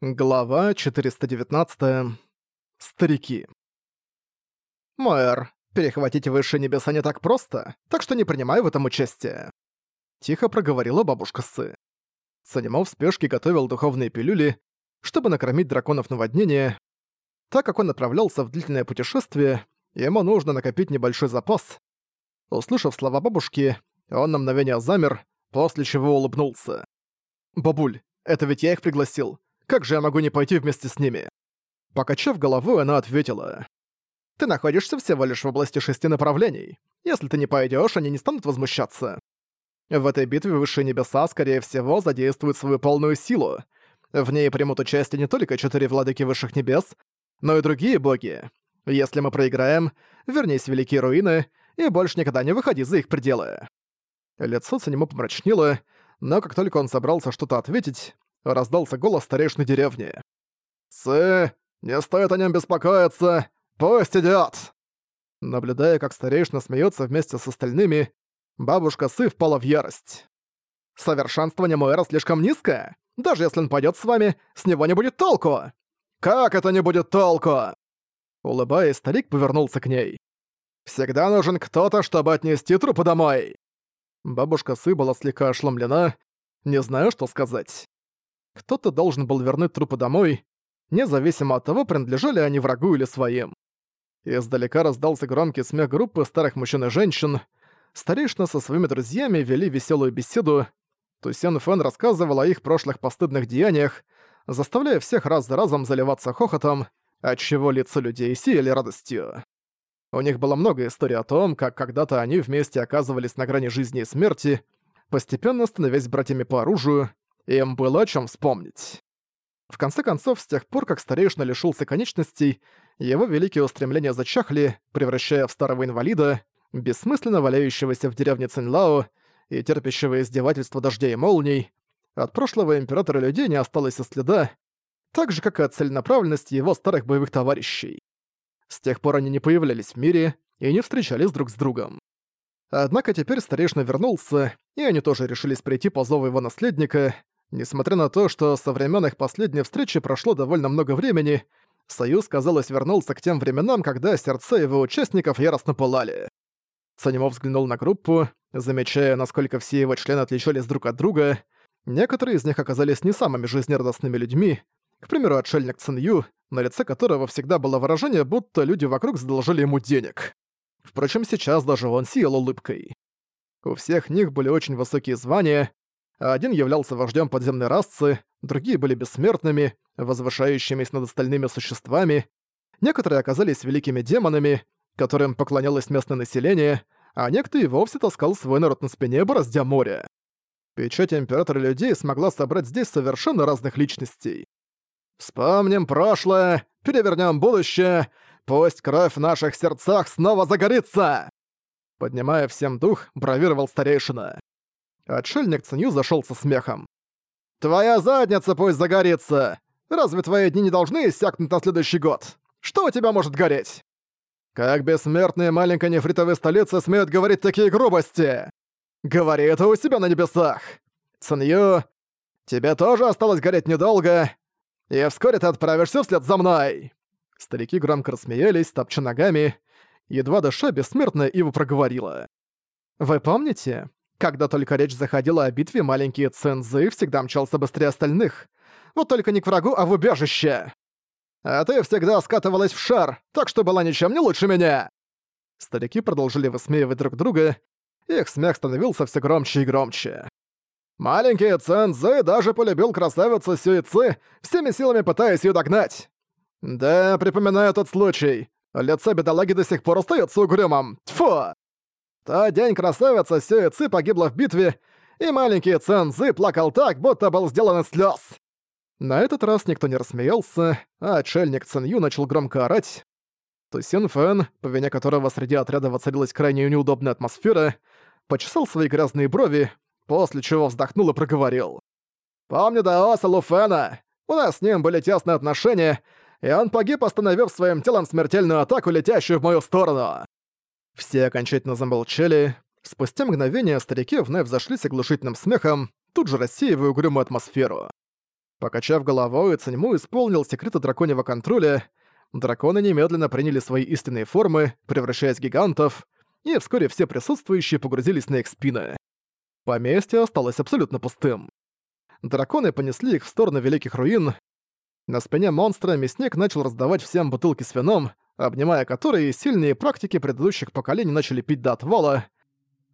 Глава 419. Старики. «Мэр, перехватить высшие небеса не так просто, так что не принимай в этом участие», — тихо проговорила бабушка Сы. Санимо в спешке готовил духовные пилюли, чтобы накормить драконов наводнения. Так как он направлялся в длительное путешествие, ему нужно накопить небольшой запас. Услышав слова бабушки, он на мгновение замер, после чего улыбнулся. «Бабуль, это ведь я их пригласил. Как же я могу не пойти вместе с ними?» Покачав головой, она ответила. «Ты находишься всего лишь в области шести направлений. Если ты не пойдёшь, они не станут возмущаться. В этой битве высшие небеса, скорее всего, задействуют свою полную силу. В ней примут участие не только четыре владыки высших небес, но и другие боги. Если мы проиграем, вернись в Великие Руины и больше никогда не выходи за их пределы». Лицо Цанему помрачнело, но как только он собрался что-то ответить, раздался голос старейшины деревни. «Сы, не стоит о нем беспокоиться! Пусть идёт!» Наблюдая, как старейшина смеется вместе с остальными, бабушка Сы впала в ярость. «Совершенствование Муэра слишком низкое? Даже если он пойдет с вами, с него не будет толку!» «Как это не будет толку?» Улыбаясь, старик повернулся к ней. «Всегда нужен кто-то, чтобы отнести трупы домой!» Бабушка Сы была слегка ошеломлена, не знаю, что сказать. Кто-то должен был вернуть трупы домой, независимо от того, принадлежали они врагу или своим. Издалека раздался громкий смех группы старых мужчин и женщин. Старейшина со своими друзьями вели веселую беседу. Тусен Фэн рассказывал о их прошлых постыдных деяниях, заставляя всех раз за разом заливаться хохотом, отчего лица людей сияли радостью. У них было много историй о том, как когда-то они вместе оказывались на грани жизни и смерти, постепенно становясь братьями по оружию, им было о чем вспомнить. В конце концов, с тех пор, как старейшина лишился конечностей, его великие устремления зачахли, превращая в старого инвалида, бессмысленно валяющегося в деревне Цинлао и терпящего издевательства дождей и молний. От прошлого императора людей не осталось и следа, так же, как и от целенаправленности его старых боевых товарищей. С тех пор они не появлялись в мире и не встречались друг с другом. Однако теперь старейшина вернулся, и они тоже решились прийти по зову его наследника, Несмотря на то, что со времен их последней встречи прошло довольно много времени, Союз, казалось, вернулся к тем временам, когда сердца его участников яростно пылали. Санимов взглянул на группу, замечая, насколько все его члены отличались друг от друга. Некоторые из них оказались не самыми жизнерадостными людьми. К примеру, отшельник Цинью, на лице которого всегда было выражение, будто люди вокруг задолжили ему денег. Впрочем, сейчас даже он сиял улыбкой. У всех них были очень высокие звания, один являлся вождем подземной расы, другие были бессмертными, возвышающимися над остальными существами, некоторые оказались великими демонами, которым поклонялось местное население, а некто и вовсе таскал свой народ на спине, бороздя море. Печать Императора Людей смогла собрать здесь совершенно разных личностей. «Вспомним прошлое, перевернем будущее, пусть кровь в наших сердцах снова загорится!» Поднимая всем дух, бравировал старейшина. Отшельник Цинью зашел со смехом. «Твоя задница пусть загорится! Разве твои дни не должны иссякнуть на следующий год? Что у тебя может гореть?» «Как бессмертные маленькой нефритовой столицы смеют говорить такие грубости?» «Говори это у себя на небесах!» «Цинью, тебе тоже осталось гореть недолго, и вскоре ты отправишься вслед за мной!» Старики громко рассмеялись, топча ногами. Едва дыша, бессмертная Ива проговорила. «Вы помните? Когда только речь заходила о битве, маленький Цензы всегда мчался быстрее остальных. Вот только не к врагу, а в убежище. А ты всегда скатывалась в шар, так что была ничем не лучше меня. Старики продолжили высмеивать друг друга, их смех становился все громче и громче. Маленький Цензы даже полюбил красавицу Сюицы, всеми силами пытаясь ее догнать. Да, припоминаю тот случай. Лицо бедолаги до сих пор остается угрюмым. Тьфу! Тот день красавица Сюэ Ци погибла в битве, и маленький Цэн Цзы плакал так, будто был сделан из слез. На этот раз никто не рассмеялся, а отшельник Цэн Ю начал громко орать. Тусин Фэн, по вине которого среди отряда воцарилась крайне неудобная атмосфера, почесал свои грязные брови, после чего вздохнул и проговорил. «Помню Даоса Луфена. У нас с ним были тесные отношения, и он погиб, остановив своим телом смертельную атаку, летящую в мою сторону. Все окончательно замолчали. Спустя мгновение старики вновь взошли с оглушительным смехом, тут же рассеивая угрюмую атмосферу. Покачав головой, Циньму исполнил секреты драконьего контроля, драконы немедленно приняли свои истинные формы, превращаясь в гигантов, и вскоре все присутствующие погрузились на их спины. Поместье осталось абсолютно пустым. Драконы понесли их в сторону Великих Руин. На спине монстра мясник начал раздавать всем бутылки с вином, обнимая которые сильные практики предыдущих поколений начали пить до отвала.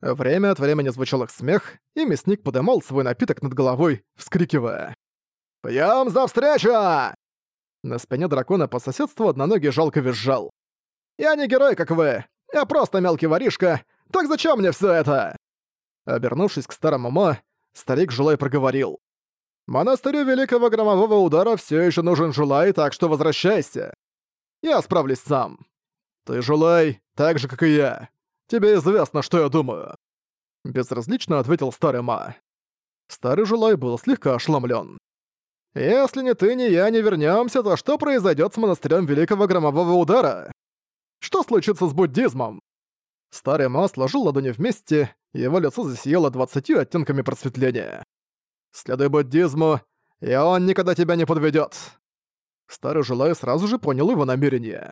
Время от времени звучал их смех, и мясник подымал свой напиток над головой, вскрикивая. «Пьём за встречу!» На спине дракона по соседству одноногий жалко визжал. «Я не герой, как вы! Я просто мелкий воришка! Так зачем мне всё это?» Обернувшись к старому Мо, старик Жулай проговорил. «Монастырю Великого Громового Удара всё ещё нужен Жулай, так что возвращайся. Я справлюсь сам. Ты, Жулай, так же, как и я. Тебе известно, что я думаю». Безразлично ответил старый Ма. Старый Жулай был слегка ошеломлен. «Если ни ты, ни я не вернемся, то что произойдет с монастырем Великого Громового Удара? Что случится с буддизмом?» Старый Ма сложил ладони вместе, его лицо засияло двадцатью оттенками просветления. «Следуй буддизму, и он никогда тебя не подведет. Старый Жулай сразу же понял его намерение.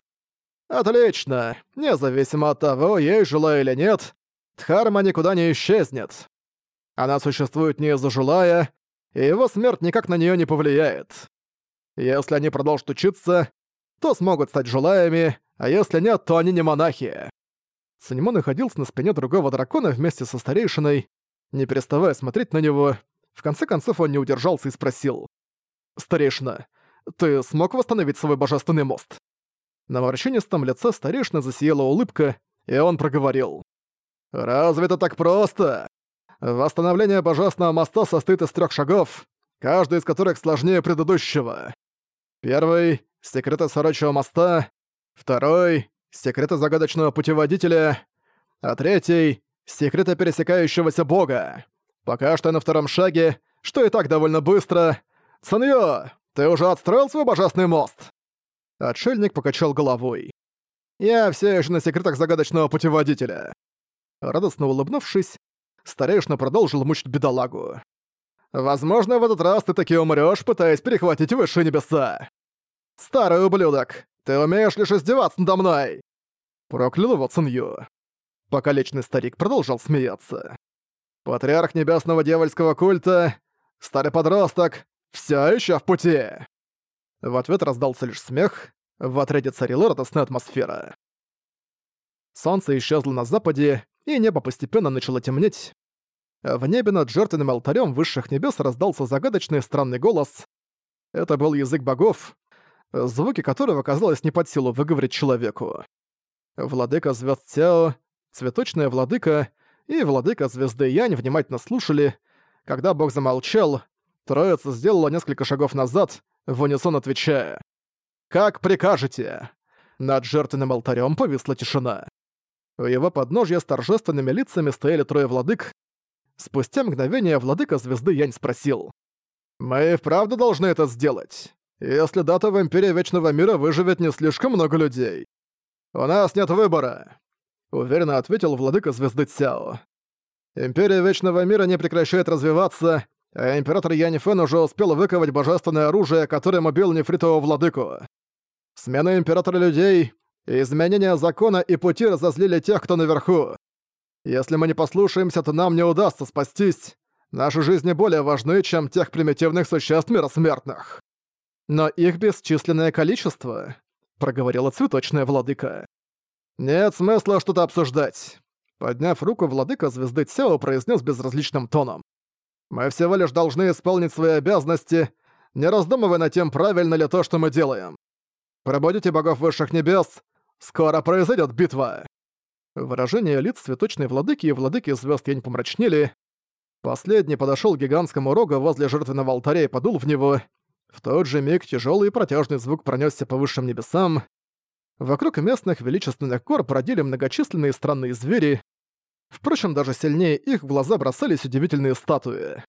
«Отлично! Независимо от того, ей Жулай или нет, Дхарма никуда не исчезнет. Она существует не из-за Жулая, и его смерть никак на нее не повлияет. Если они продолжат учиться, то смогут стать Жулаями, а если нет, то они не монахи». Циньмо находился на спине другого дракона вместе со старейшиной, не переставая смотреть на него. В конце концов он не удержался и спросил. «Старейшина, ты смог восстановить свой божественный мост?» На морщинистом лице старейшина засияла улыбка, и он проговорил. «Разве это так просто? Восстановление божественного моста состоит из трех шагов, каждый из которых сложнее предыдущего. Первый — секреты Сорочего моста, второй — секреты загадочного путеводителя, а третий — секреты пересекающегося бога. Пока что на втором шаге, что и так довольно быстро. Цаньё, ты уже отстроил свой божественный мост?» Отшельник покачал головой. «Я все еще на секретах загадочного путеводителя». Радостно улыбнувшись, старейшина продолжил мучить бедолагу. «Возможно, в этот раз ты таки умрёшь, пытаясь перехватить высшие небеса. Старый ублюдок, ты умеешь лишь издеваться надо мной!» Проклял его Цинью. Покалечный старик продолжал смеяться. «Патриарх небесного дьявольского культа, старый подросток, все еще в пути!» В ответ раздался лишь смех, в отряде царила радостная атмосфера. Солнце исчезло на западе, и небо постепенно начало темнеть. В небе над жертвенным алтарем высших небес раздался загадочный странный голос. Это был язык богов, звуки которого, казалось, не под силу выговорить человеку. Владыка звезд Цяо, цветочная владыка и владыка звезды Янь внимательно слушали. Когда бог замолчал, Троица сделала несколько шагов назад, в унисон отвечая. «Как прикажете!» Над жертвенным алтарем повисла тишина. У его подножья с торжественными лицами стояли трое владык. Спустя мгновение владыка звезды Янь спросил. «Мы вправду должны это сделать? Если дата в Империи Вечного Мира выживет не слишком много людей. У нас нет выбора», — уверенно ответил владыка звезды Цяо. «Империя Вечного Мира не прекращает развиваться, а император Янь Фэн уже успел выковать божественное оружие, которым убил нефритового владыку. Смена императора людей, изменение закона и пути разозлили тех, кто наверху. Если мы не послушаемся, то нам не удастся спастись. Наши жизни более важны, чем тех примитивных существ миросмертных. Но их бесчисленное количество, проговорила цветочная владыка. Нет смысла что-то обсуждать. Подняв руку, владыка звезды Цео произнес безразличным тоном. Мы всего лишь должны исполнить свои обязанности, не раздумывая над тем, правильно ли то, что мы делаем. Пробудите богов высших небес, скоро произойдет битва!» Выражение лиц цветочной владыки и владыки звезд Янь помрачнели. Последний подошел к гигантскому рогу возле жертвенного алтаря и подул в него. В тот же миг тяжелый и протяжный звук пронесся по высшим небесам. Вокруг местных величественных гор бродили многочисленные странные звери, Впрочем, даже сильнее их в глаза бросались удивительные статуи.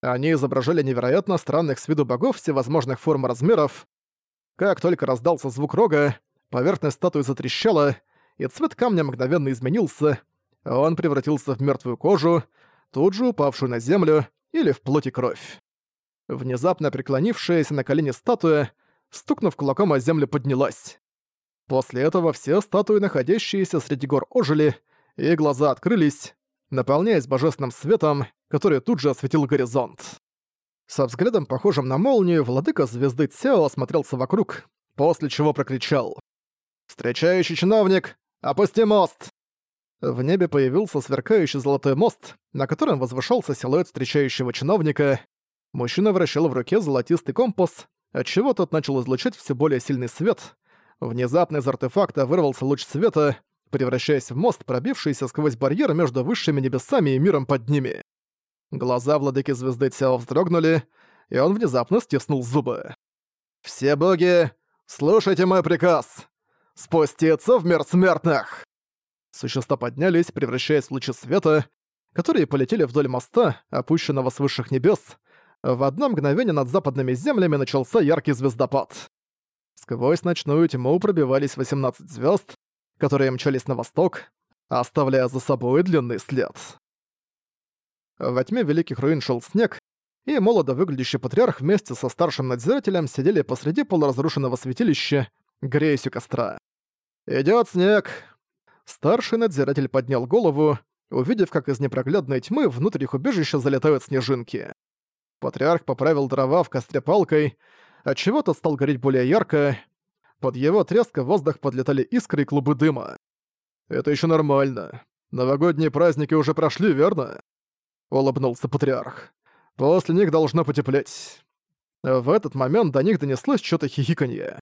Они изображали невероятно странных с виду богов всевозможных форм и размеров. Как только раздался звук рога, поверхность статуи затрещала, и цвет камня мгновенно изменился, он превратился в мертвую кожу, тут же упавшую на землю или в плоть и кровь. Внезапно преклонившаяся на колени статуя, стукнув кулаком о землю, поднялась. После этого все статуи, находящиеся среди гор, ожили, и глаза открылись, наполняясь божественным светом, который тут же осветил горизонт. Со взглядом, похожим на молнию, владыка звезды Цяо осмотрелся вокруг, после чего прокричал. «Встречающий чиновник, опусти мост!» В небе появился сверкающий золотой мост, на котором возвышался силуэт встречающего чиновника. Мужчина вращал в руке золотистый компас, отчего тот начал излучать все более сильный свет. Внезапно из артефакта вырвался луч света, превращаясь в мост, пробившийся сквозь барьер между высшими небесами и миром под ними. Глаза владыки звезды Цяо вздрогнули, и он внезапно стиснул зубы. «Все боги, слушайте мой приказ! Спуститься в мир смертных!» Существа поднялись, превращаясь в лучи света, которые полетели вдоль моста, опущенного с высших небес. В одно мгновение над западными землями начался яркий звездопад. Сквозь ночную тьму пробивались 18 звезд, которые мчались на восток, оставляя за собой длинный след. Во тьме Великих Руин шел снег, и молодо выглядящий патриарх вместе со старшим надзирателем сидели посреди полуразрушенного святилища, греясь у костра. «Идёт снег!» Старший надзиратель поднял голову, увидев, как из непроглядной тьмы внутрь их убежища залетают снежинки. Патриарх поправил дрова в костре палкой, отчего тот стал гореть более ярко. Под его треск в воздух подлетали искры и клубы дыма. «Это еще нормально. Новогодние праздники уже прошли, верно?» Улыбнулся патриарх. «После них должно потеплеть». В этот момент до них донеслось что-то хихиканье.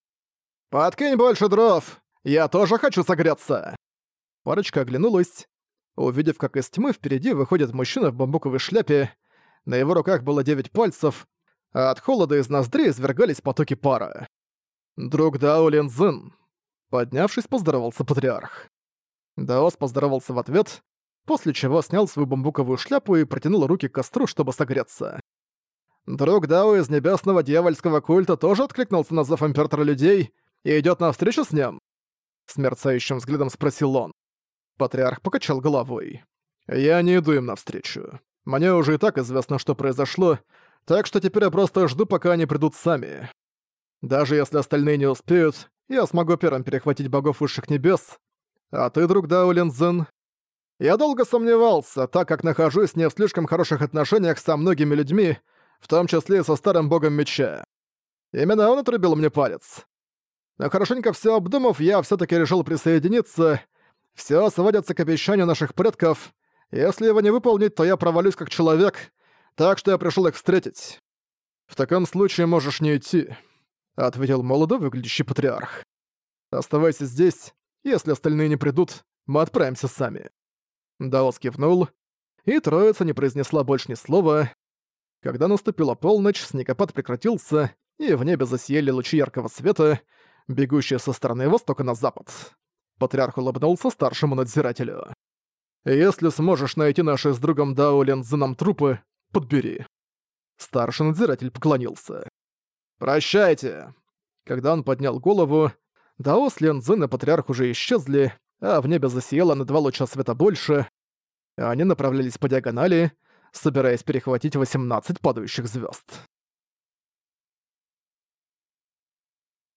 «Подкинь больше дров! Я тоже хочу согреться!» Парочка оглянулась, увидев, как из тьмы впереди выходит мужчина в бамбуковой шляпе. На его руках было девять пальцев, а от холода из ноздрей извергались потоки пара. «Друг Дао Линзин!» Поднявшись, поздоровался патриарх. Даос поздоровался в ответ, после чего снял свою бамбуковую шляпу и протянул руки к костру, чтобы согреться. Друг Дао из небесного дьявольского культа тоже откликнулся на зов Императора Людей и идёт навстречу с ним? С мерцающим взглядом спросил он. Патриарх покачал головой. «Я не иду им навстречу. Мне уже и так известно, что произошло, так что теперь я просто жду, пока они придут сами. Даже если остальные не успеют, я смогу первым перехватить богов высших небес. А ты, друг Даулинзен? Я долго сомневался, так как нахожусь не в слишком хороших отношениях со многими людьми, в том числе и со старым богом меча. Именно он отрубил мне палец. Но хорошенько все обдумав, я все таки решил присоединиться, все сводится к обещанию наших предков. Если его не выполнить, то я провалюсь как человек, так что я пришел их встретить. В таком случае можешь не идти, ответил молодо выглядящий патриарх. Оставайся здесь, если остальные не придут, мы отправимся сами. Даос кивнул, и троица не произнесла больше ни слова. Когда наступила полночь, снегопад прекратился, и в небе засияли лучи яркого света, бегущие со стороны востока на запад. Патриарх улыбнулся старшему надзирателю. «Если сможешь найти наши с другом Дао Лензеном трупы, подбери». Старший надзиратель поклонился. «Прощайте!» Когда он поднял голову, Дао с Лензен и Патриарх уже исчезли, а в небе засияло на два луча света больше. Они направлялись по диагонали, собираясь перехватить 18 падающих звезд.